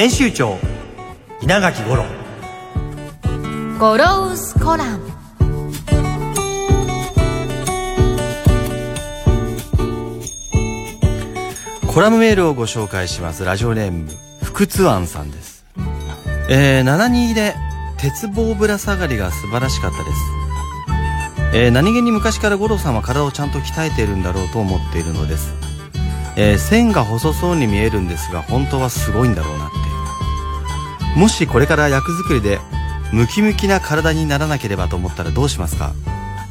編集長稲垣五郎。ゴロウスコラム。コラムメールをご紹介します。ラジオネーム福津庵さんです。えー、72で鉄棒ぶら下がりが素晴らしかったです。えー、何気に昔から五郎さんは体をちゃんと鍛えているんだろうと思っているのです。えー、線が細そうに見えるんですが本当はすごいんだろうなもしこれから役作りでムキムキな体にならなければと思ったらどうしますか？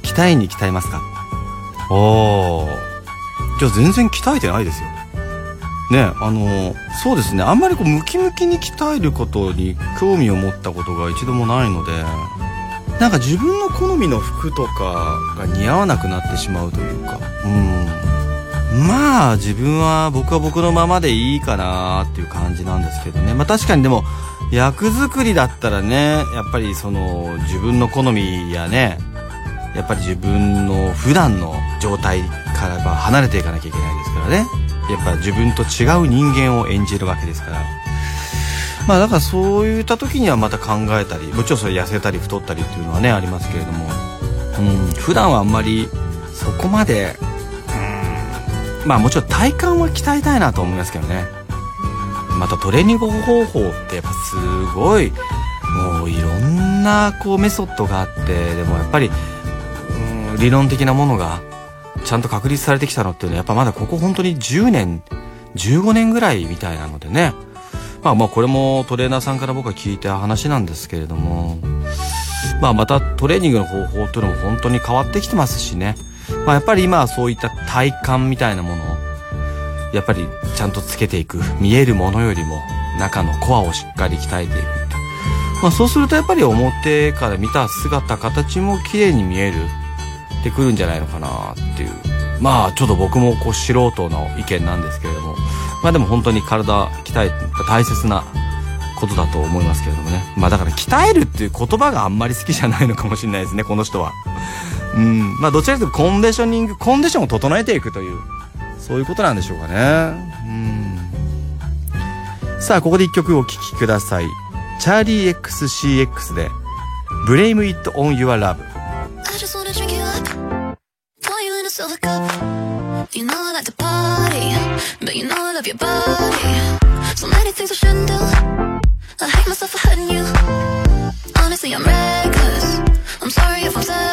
鍛えに鍛えますか？おー。じゃあ全然鍛えてないですよ。ねあのそうですね。あんまりこうムキムキに鍛えることに興味を持ったことが一度もないのでなんか自分の好みの服とかが似合わなくなってしまうというか。うん。まあ自分は僕は僕のままでいいかなっていう感じなんですけどね。まあ確かにでも役作りだったらねやっぱりその自分の好みやねやっぱり自分の普段の状態からは離れていかなきゃいけないですからね。やっぱ自分と違う人間を演じるわけですから。まあだからそういった時にはまた考えたりもちろんそれ痩せたり太ったりっていうのはねありますけれども。うん普段はあんまりそこまでうんまあもちろん体幹は鍛えたいなと思いますけどね。またトレーニング方法ってやっぱすごいもういろんなこうメソッドがあってでもやっぱりうん理論的なものがちゃんと確立されてきたのっていうのはやっぱまだここ本当に10年15年ぐらいみたいなのでね。まあまあこれもトレーナーさんから僕は聞いた話なんですけれどもまあまたトレーニングの方法というのも本当に変わってきてますしね。まあやっぱり今はそういった体幹みたいなものやっぱりちゃんとつけていく。見えるものよりも中のコアをしっかり鍛えていくまあ、そうするとやっぱり表から見た姿形も綺麗に見えるってくるんじゃないのかなっていう。まあちょっと僕もこう素人の意見なんですけれども。まあでも本当に体鍛え大切なことだと思いますけれどもね。まあだから鍛えるっていう言葉があんまり好きじゃないのかもしれないですねこの人は。うん。まあどちらかというとコンディショニングコンディションを整えていくというそういうことなんでしょうかねうんさあここで一曲お聴きくださいチャーリー XCX で Blame It On Your Love you know I like to party, but you know I love your body. So many things I shouldn't do. I hate myself for hurting you. Honestly, I'm reckless. I'm sorry if I'm selfish.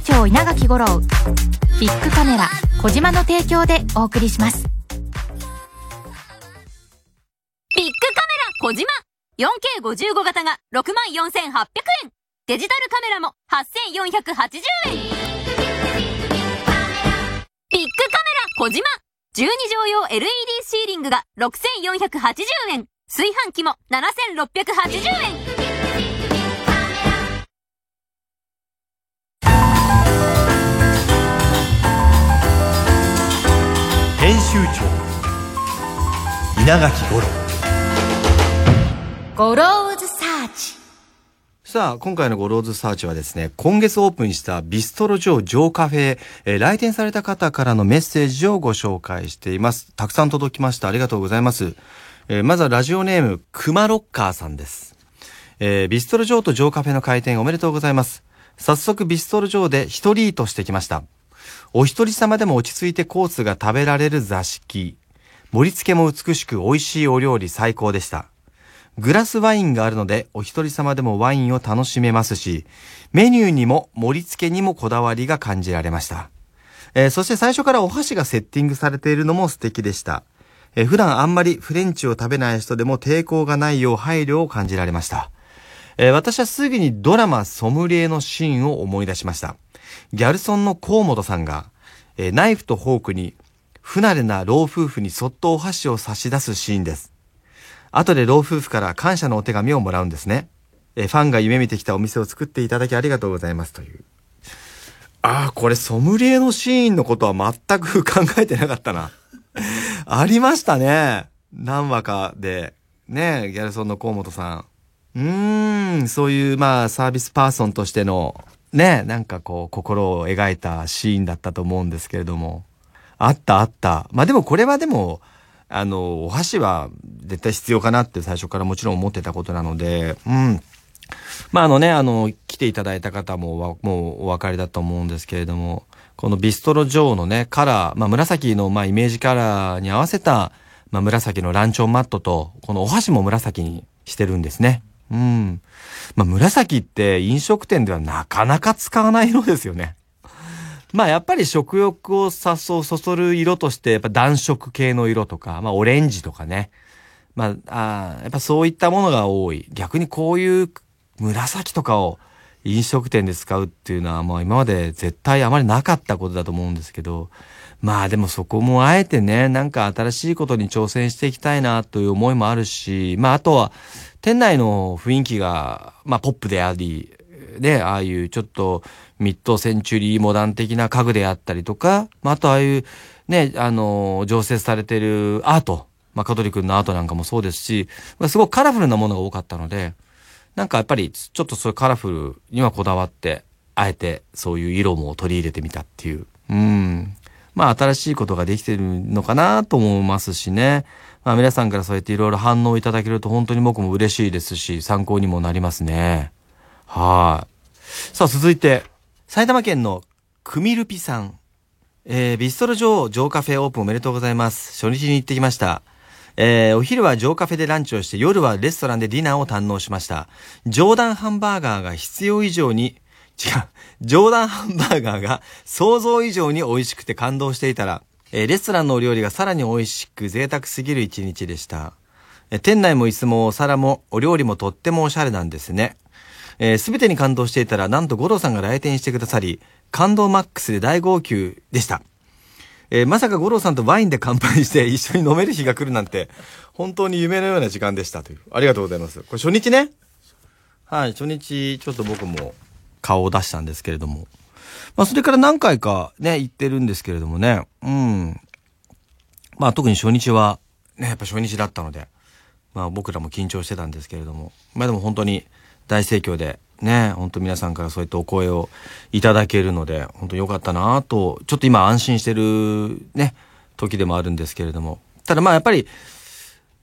垣五郎ビッグカメラ小島の提供でお送りします。ビッグカメラ小島。4K55 型が64,800円。デジタルカメラも8,480円。ビッグカメラ小島。12畳用 LED シーリングが6,480円。炊飯器も7,680円。長稲垣吾郎ゴローズサーチさあ、今回のゴローズサーチはですね、今月オープンしたビストロジョージョーカフェ、えー来店された方からのメッセージをご紹介しています。たくさん届きました。ありがとうございます。えーまずはラジオネーム、クマロッカーさんです。えービストロジョーとジョーカフェの開店おめでとうございます。早速ビストロジョーで一リートしてきました。お一人様でも落ち着いてコースが食べられる座敷。盛り付けも美しく美味しいお料理最高でした。グラスワインがあるので、お一人様でもワインを楽しめますし、メニューにも盛り付けにもこだわりが感じられました。えーそして最初からお箸がセッティングされているのも素敵でした。えー普段あんまりフレンチを食べない人でも抵抗がないよう配慮を感じられました。えー私はすぐにドラマソムリエのシーンを思い出しました。ギャルソンの河本さんが、えーナイフとフォークに不慣れな老夫婦にそっとお箸を差し出すシーンです。後で老夫婦から感謝のお手紙をもらうんですね。えーファンが夢見てきたお店を作っていただきありがとうございますという。ああ、これソムリエのシーンのことは全く考えてなかったな。ありましたね。何話かで。ねギャルソンの河本さん。うーん、そういう、まあ、サービスパーソンとしての、ね、なんかこう、心を描いたシーンだったと思うんですけれども。あったあった。まあでもこれはでも、あの、お箸は絶対必要かなって最初からもちろん思ってたことなので、うん。まああのね、あの、来ていただいた方ももうお分かりだと思うんですけれども、このビストロジョーのね、カラー、まあ紫のまあイメージカラーに合わせた、まあ紫のランチョンマットと、このお箸も紫にしてるんですね。うん。まあ紫って飲食店ではなかなか使わない色ですよね。まあやっぱり食欲を誘う、そそる色として、やっぱ暖色系の色とか、まあオレンジとかね。まあ、あやっぱそういったものが多い。逆にこういう紫とかを飲食店で使うっていうのは、もう今まで絶対あまりなかったことだと思うんですけど、まあでもそこもあえてね、なんか新しいことに挑戦していきたいなという思いもあるし、まああとは、店内の雰囲気が、まあポップであり、ね、ああいうちょっとミッドセンチュリーモダン的な家具であったりとか、まあ、あとああいうね、あの、常設されてるアート、まあ、カトリ君のアートなんかもそうですし、まあすごくカラフルなものが多かったので、なんかやっぱりちょっとそういうカラフルにはこだわって、あえてそういう色も取り入れてみたっていう。うん。まあ新しいことができてるのかなと思いますしね。まあ皆さんからそうやっていろいろ反応いただけると本当に僕も嬉しいですし、参考にもなりますね。はい。さあ続いて、埼玉県のクミルピさん。えー、ビストロジョー、ジョーカフェオープンおめでとうございます。初日に行ってきました。えー、お昼はジョーカフェでランチをして、夜はレストランでディナーを堪能しました。ジョーダンハンバーガーが必要以上に、違う、ジョーダンハンバーガーが想像以上に美味しくて感動していたら、えーレストランのお料理がさらに美味しく贅沢すぎる一日でした。えー店内も椅子もお皿もお料理もとってもおしゃれなんですね。えー、全てに感動していたら、なんと五郎さんが来店してくださり、感動マックスで大号泣でした。えーまさか五郎さんとワインで乾杯して 一緒に飲める日が来るなんて、本当に夢のような時間でしたという。ありがとうございます。これ初日ね？はい、初日、ちょっと僕も顔を出したんですけれども。まあ、それから何回かね、行ってるんですけれどもね。うん。まあ、特に初日は、ね、やっぱ初日だったので、まあ、僕らも緊張してたんですけれども。まあ、でも本当に大盛況で、ね、本当皆さんからそういったお声をいただけるので、本当に良かったなと、ちょっと今安心してるね、時でもあるんですけれども。ただまあやっぱり、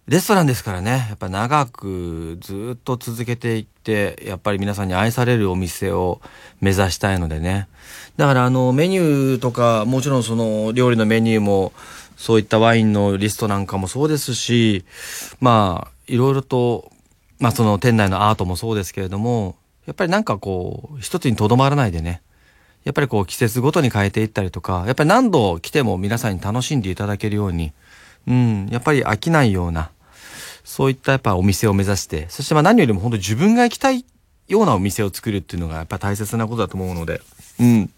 レストランですからね、やっぱ長くずっと続けていって、やっぱり皆さんに愛されるお店を目指したいのでね。だからあのメニューとか、もちろんその料理のメニューも、そういったワインのリストなんかもそうですし、まあ、いろいろと、まあその店内のアートもそうですけれども、やっぱりなんかこう、一つにとどまらないでね、やっぱりこう季節ごとに変えていったりとか、やっぱり何度来ても皆さんに楽しんでいただけるように、うん、やっぱり飽きないような、そういったやっぱお店を目指して、そしてまあ何よりも本当自分が行きたいようなお店を作るっていうのがやっぱ大切なことだと思うので、うん、やっ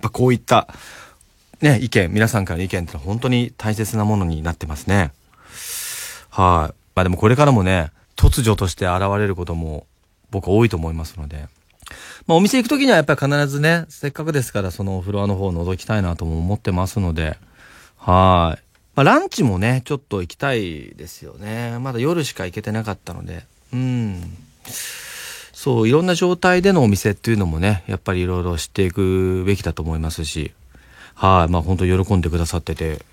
ぱこういった、ね、意見、皆さんからの意見って本当に大切なものになってますね。はい。まあでもこれからもね、突如として現れることも僕多いと思いますので、まあお店行くときにはやっぱり必ずね、せっかくですからそのフロアの方を覗きたいなとも思ってますので、はい。まあランチもね、ちょっと行きたいですよね。まだ夜しか行けてなかったので、うん。そう、いろんな状態でのお店っていうのもね、やっぱりいろいろ知っていくべきだと思いますし、はい、まあ本当喜んでくださってて、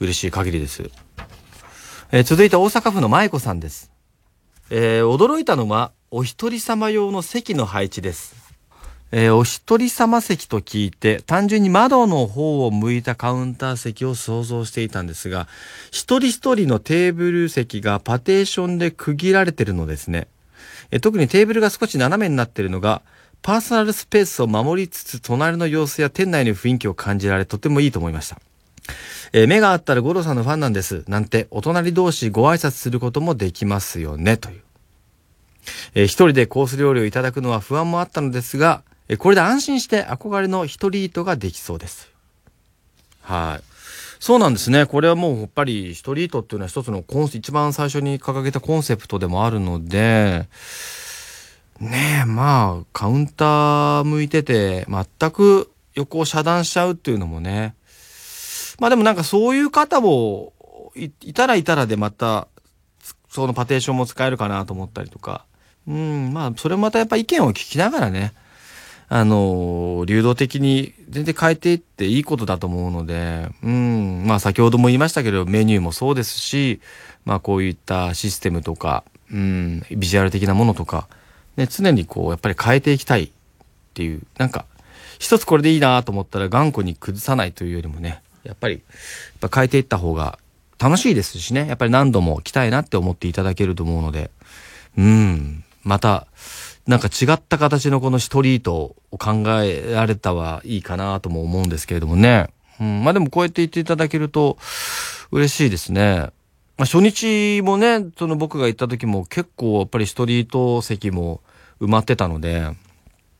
嬉しい限りです。えー、続いて大阪府の舞子さんです。えー、驚いたのは、お一人様用の席の配置です。えー、お一人様席と聞いて、単純に窓の方を向いたカウンター席を想像していたんですが、一人一人のテーブル席がパテーションで区切られてるのですね。えー、特にテーブルが少し斜めになってるのが、パーソナルスペースを守りつつ、隣の様子や店内の雰囲気を感じられ、とてもいいと思いました。えー、目があったら五郎さんのファンなんです。なんて、お隣同士ご挨拶することもできますよね、という。えー、一人でコース料理をいただくのは不安もあったのですが、えー、これで安心して憧れの一人イートができそうです。はい。そうなんですね。これはもうやっぱりストリートっていうのは一つのコン一番最初に掲げたコンセプトでもあるので、ねえ、まあ、カウンター向いてて、全く横を遮断しちゃうっていうのもね、まあでもなんかそういう方もいたらいたらでまた、そのパテーションも使えるかなと思ったりとか。うん、まあそれまたやっぱ意見を聞きながらね、あの、流動的に全然変えていっていいことだと思うので、うん、まあ先ほども言いましたけど、メニューもそうですし、まあこういったシステムとか、うん、ビジュアル的なものとか、ね、常にこう、やっぱり変えていきたいっていう、なんか、一つこれでいいなと思ったら頑固に崩さないというよりもね、やっぱり、やっぱ変えていった方が楽しいですしね、やっぱり何度も来たいなって思っていただけると思うので、うん、また、なんか違った形のこのストリートを考えられたはいいかなとも思うんですけれどもね。うん、まあでもこうやって言っていただけると嬉しいですね。まあ初日もね、その僕が行った時も結構やっぱりストリート席も埋まってたので、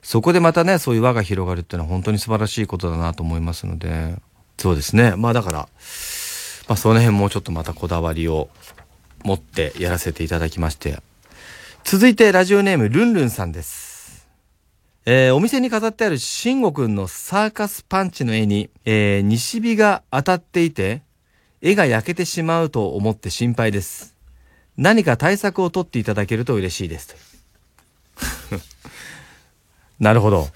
そこでまたね、そういう輪が広がるっていうのは本当に素晴らしいことだなと思いますので、そうですね。まあだから、まあその辺もうちょっとまたこだわりを持ってやらせていただきまして。続いてラジオネームルンルンさんです。えー、お店に飾ってある慎吾くんのサーカスパンチの絵に、えー、西日が当たっていて、絵が焼けてしまうと思って心配です。何か対策を取っていただけると嬉しいです。なるほど。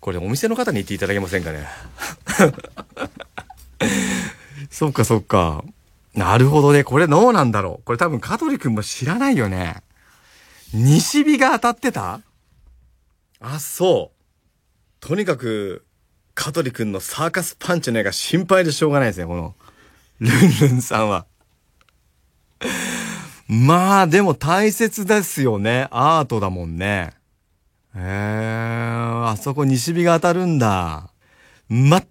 これお店の方に言っていただけませんかね。そっかそっか。なるほどね。これどうなんだろう。これ多分香取くんも知らないよね。西日が当たってた？あ、そう。とにかく、香取くんのサーカスパンチの絵が心配でしょうがないですね、この、ルンルンさんは。まあ、でも大切ですよね。アートだもんね。へえー、あそこ西日が当たるんだ。全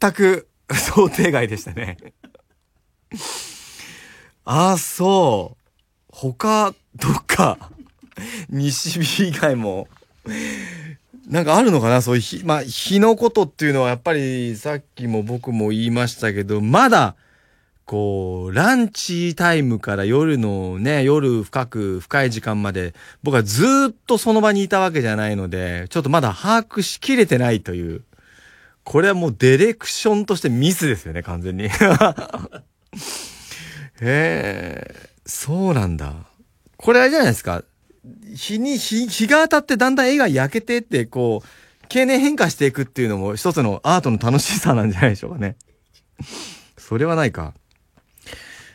全く想定外でしたね。あ、そう。他、どっか、西日以外も、なんかあるのかなそういう日、まあ、日のことっていうのはやっぱりさっきも僕も言いましたけど、まだ、こう、ランチタイムから夜のね、夜深く、深い時間まで、僕はずっとその場にいたわけじゃないので、ちょっとまだ把握しきれてないという。これはもうディレクションとしてミスですよね、完全に。へえ、そうなんだ。これあれじゃないですか。日に、日、日が当たってだんだん絵が焼けてって、こう、経年変化していくっていうのも一つのアートの楽しさなんじゃないでしょうかね。それはないか。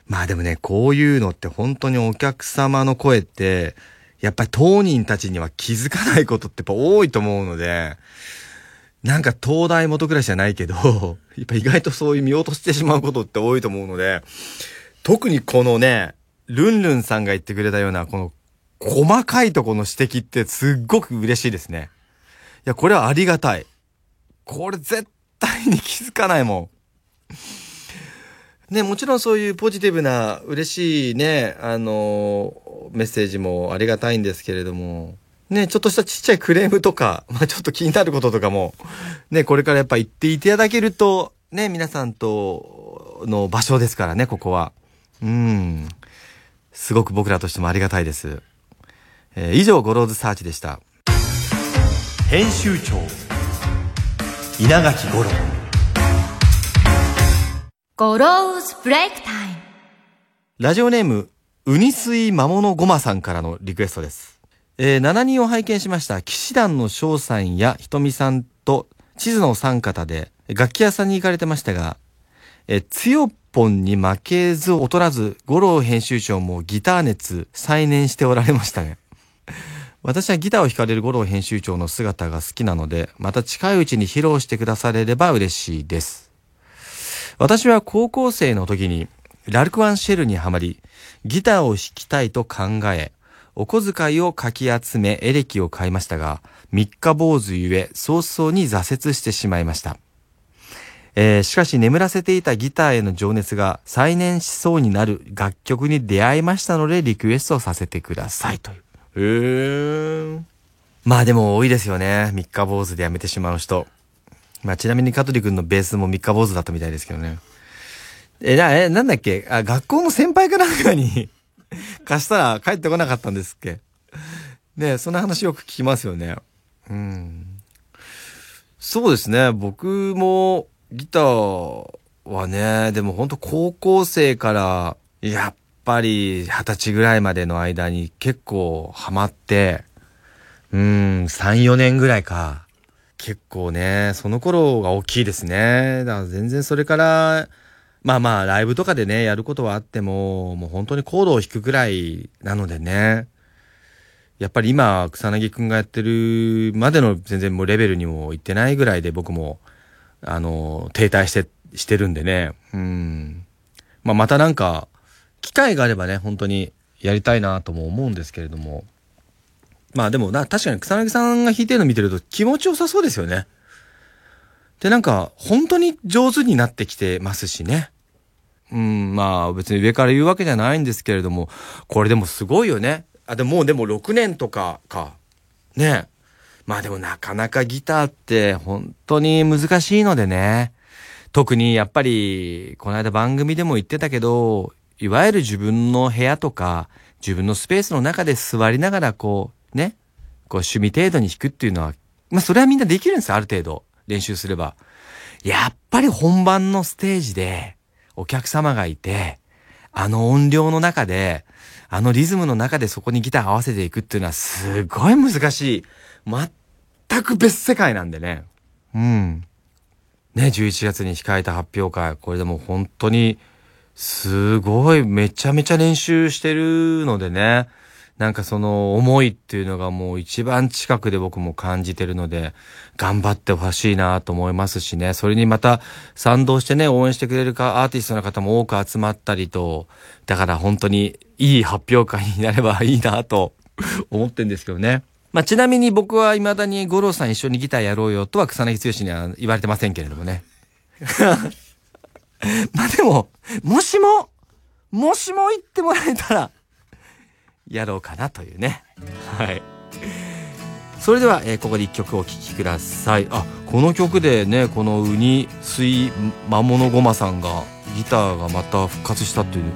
まあでもね、こういうのって本当にお客様の声って、やっぱり当人たちには気づかないことってやっぱ多いと思うので、なんか東大元暮らしじゃないけど、やっぱ意外とそういう見落としてしまうことって多いと思うので、特にこのね、ルンルンさんが言ってくれたような、この細かいとこの指摘ってすっごく嬉しいですね。いや、これはありがたい。これ絶対に気づかないもん。ね、もちろんそういうポジティブな嬉しいね、あのメッセージもありがたいんですけれども、ね、ちょっとしたちっちゃいクレームとか、まあちょっと気になることとかも、ね、これからやっぱ言っていただけると、ね、皆さんとの場所ですからね、ここは。うん。すごく僕らとしてもありがたいです。えー、以上、ゴローズサーチでした。編集長稲垣吾郎ゴローズブレイクタイムラジオネームウニスイ魔物ごまさんからのリクエストです。えー、ななにーを拝見しました。氣志團の翔さんやひとみさんと地図の三方で楽器屋さんに行かれてましたが、えー、つよぽんに負けず劣らず、吾郎編集長もギター熱再燃しておられましたね。私はギターを弾かれる五郎編集長の姿が好きなので、また近いうちに披露してくだされれば嬉しいです。私は高校生の時にラルクワンシェルにはまり、ギターを弾きたいと考え、お小遣いをかき集めエレキを買いましたが、三日坊主ゆえ早々に挫折してしまいました。えー、しかし眠らせていたギターへの情熱が再燃しそうになる楽曲に出会いましたのでリクエストさせてくださいという。へー。まあでも多いですよね。三日坊主でやめてしまう人。まあちなみに香取くんのベースも三日坊主だったみたいですけどね。え、な、え、なんだっけ？あ、学校の先輩かなんかに貸したら帰ってこなかったんですっけ？ねそんな話よく聞きますよね。うん。そうですね。僕もギターはね、でもほんと高校生から、やっぱり二十歳ぐらいまでの間に結構ハマって、うん、3、4年ぐらいか。結構ね、その頃が大きいですね。だから全然それから、まあまあ、ライブとかでね、やることはあっても、もう本当にコードを弾くぐらいなのでね。やっぱり今、草薙くんがやってるまでの全然もうレベルにも行ってないぐらいで僕も、あの、停滞して、してるんでね。うん。まあまたなんか、機会があればね、本当にやりたいなとも思うんですけれども。まあでもな、確かに草薙さんが弾いてるの見てると気持ちよさそうですよね。で、なんか、本当に上手になってきてますしね。うん、まあ別に上から言うわけじゃないんですけれども、これでもすごいよね。あ、でももうでも6年とかか。ね。まあでもなかなかギターって本当に難しいのでね。特にやっぱり、この間番組でも言ってたけど、いわゆる自分の部屋とか、自分のスペースの中で座りながらこう、ね、こう趣味程度に弾くっていうのは、まあそれはみんなできるんですよ、ある程度。練習すれば。やっぱり本番のステージで、お客様がいて、あの音量の中で、あのリズムの中でそこにギター合わせていくっていうのはすごい難しい。全く別世界なんでね。うん。ね、11月に控えた発表会。これでも本当に、すごいめちゃめちゃ練習してるのでね。なんかその思いっていうのがもう一番近くで僕も感じてるので、頑張ってほしいなと思いますしね。それにまた賛同してね、応援してくれるかアーティストの方も多く集まったりと、だから本当にいい発表会になればいいなと 思ってんですけどね。まあ、ちなみに僕は未だに五郎さん一緒にギターやろうよとは草薙剛には言われてませんけれどもね。まあでも、もしも、もしも言ってもらえたら、やろうかなというね。はい。それでは、えー、ここで1曲お聴きください。あ、この曲でね、このウニ水魔物ごまさんが、ギターがまた復活したという、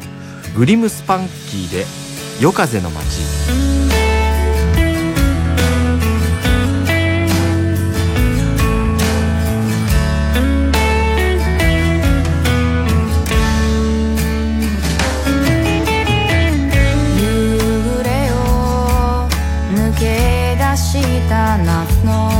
グリムスパンキーで、夜風の街。した夏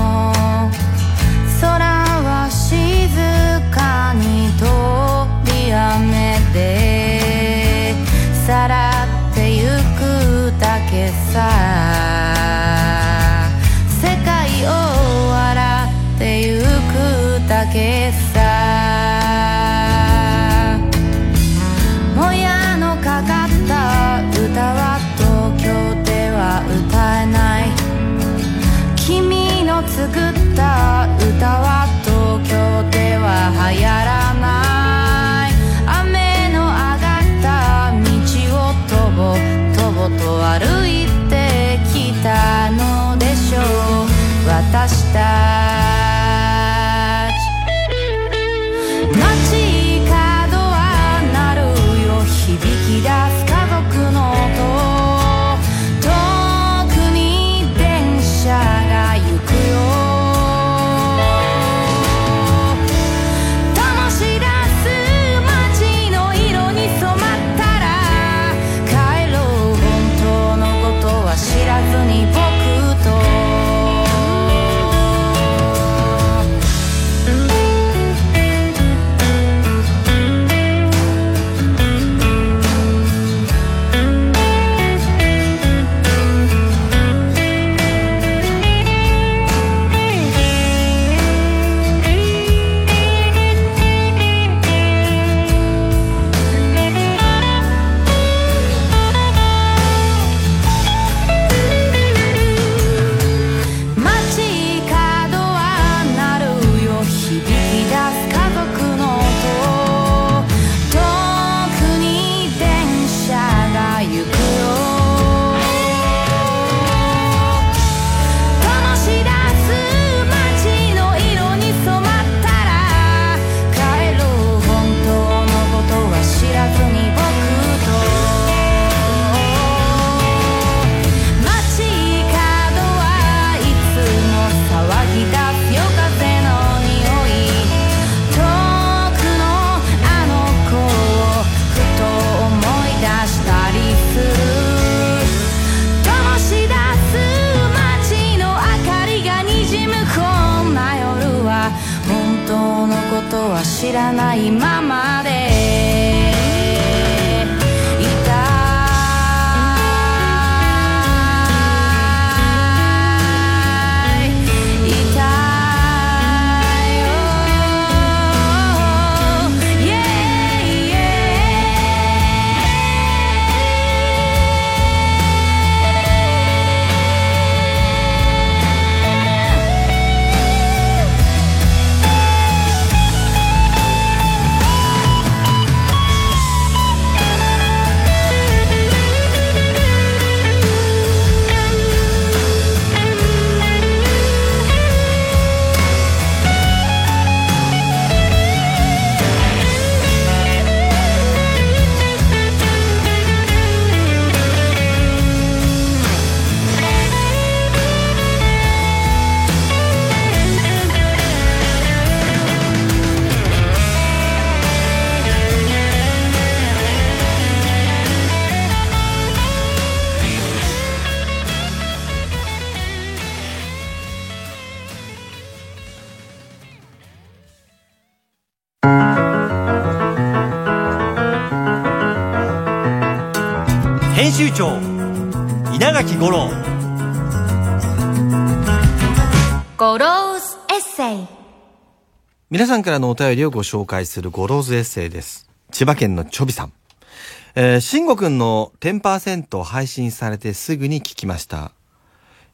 垣吾郎ゴローズエッセイ皆さんからのお便りをご紹介するゴローズエッセイです。千葉県のちょびさん。えー、慎吾くんの10%配信されてすぐに聞きました。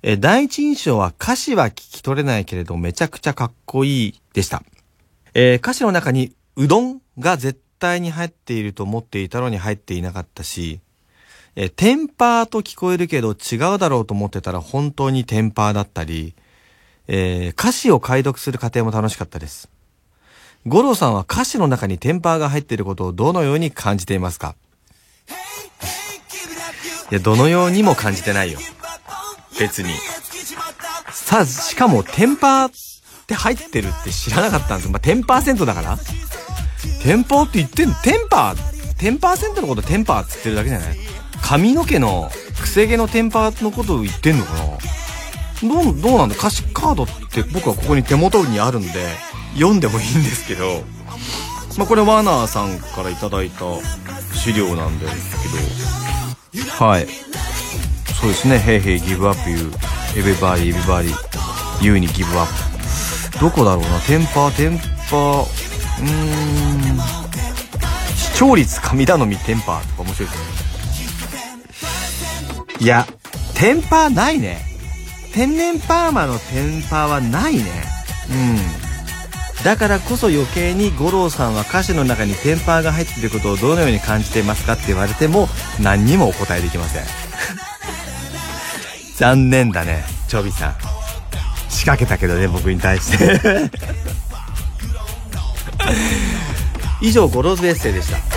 えー第一印象は歌詞は聞き取れないけれどめちゃくちゃかっこいいでした。えー歌詞の中にうどんが絶対に入っていると思っていたのに入っていなかったし、えーテンパーと聞こえるけど違うだろうと思ってたら本当にテンパーだったり、えー歌詞を解読する過程も楽しかったです。五郎さんは歌詞の中にテンパーが入っていることをどのように感じていますか？いや、どのようにも感じてないよ。別に。さあ、しかもテンパーって入ってるって知らなかったんですまあ、テンパーセントだからテンパーって言ってんの？テンパーテンパーセントのことテンパーって言ってるだけじゃない？髪の毛のくせ毛のテンパーのことを言ってんのかな？どう、どうなんだ？歌詞カードって僕はここに手元にあるんで、読んでもいいんですけど、まあ、これワーナーさんからいただいた資料なんですけど、はい。そうですね、Hey Hey Give Up You, Everybody Everybody You に Give Up。どこだろうな、テンパー、テンパー、うーん、視聴率神頼みテンパーとか面白いですね。いや、テンパーないね。天然パーマのテンパーはないね。うん。だからこそ余計に五郎さんは歌詞の中にテンパーが入っていることをどのように感じていますかって言われても何にもお答えできません。残念だね、チョビさん。仕掛けたけどね、僕に対して。以上、ゴローズエッセイでした。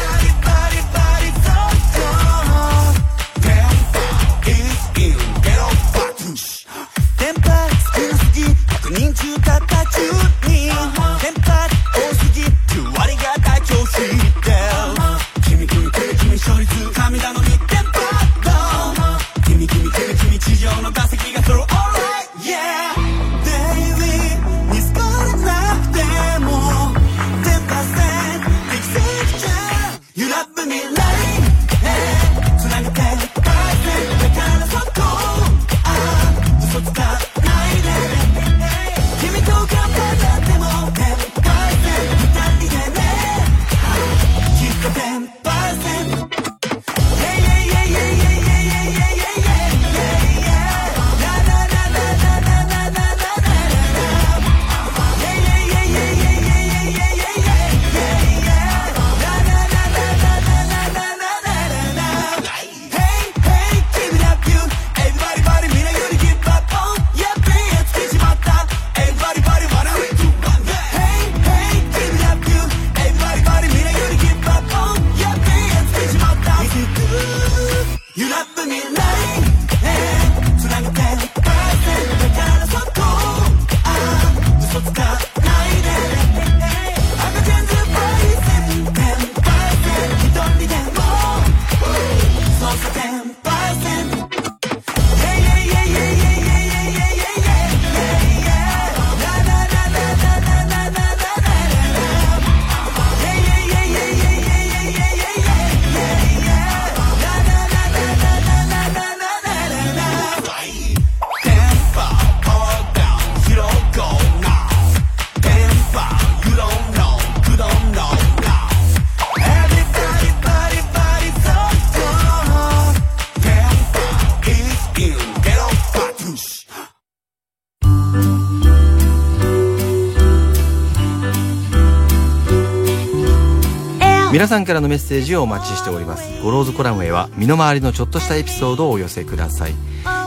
皆さんからのメッセージをお待ちしております。ゴローズコラムへは身の回りのちょっとしたエピソードをお寄せください、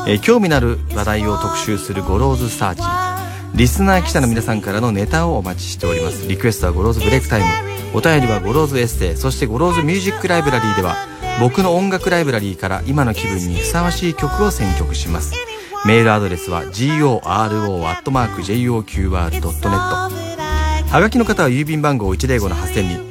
えー興味のある話題を特集するゴローズサーチ。リスナー記者の皆さんからのネタをお待ちしております。リクエストはゴローズブレイクタイム。お便りはゴローズエッセイ。そしてゴローズミュージックライブラリーでは僕の音楽ライブラリーから今の気分にふさわしい曲を選曲します。メールアドレスは goro.joqr.net はがきの方は郵便番号105-8000に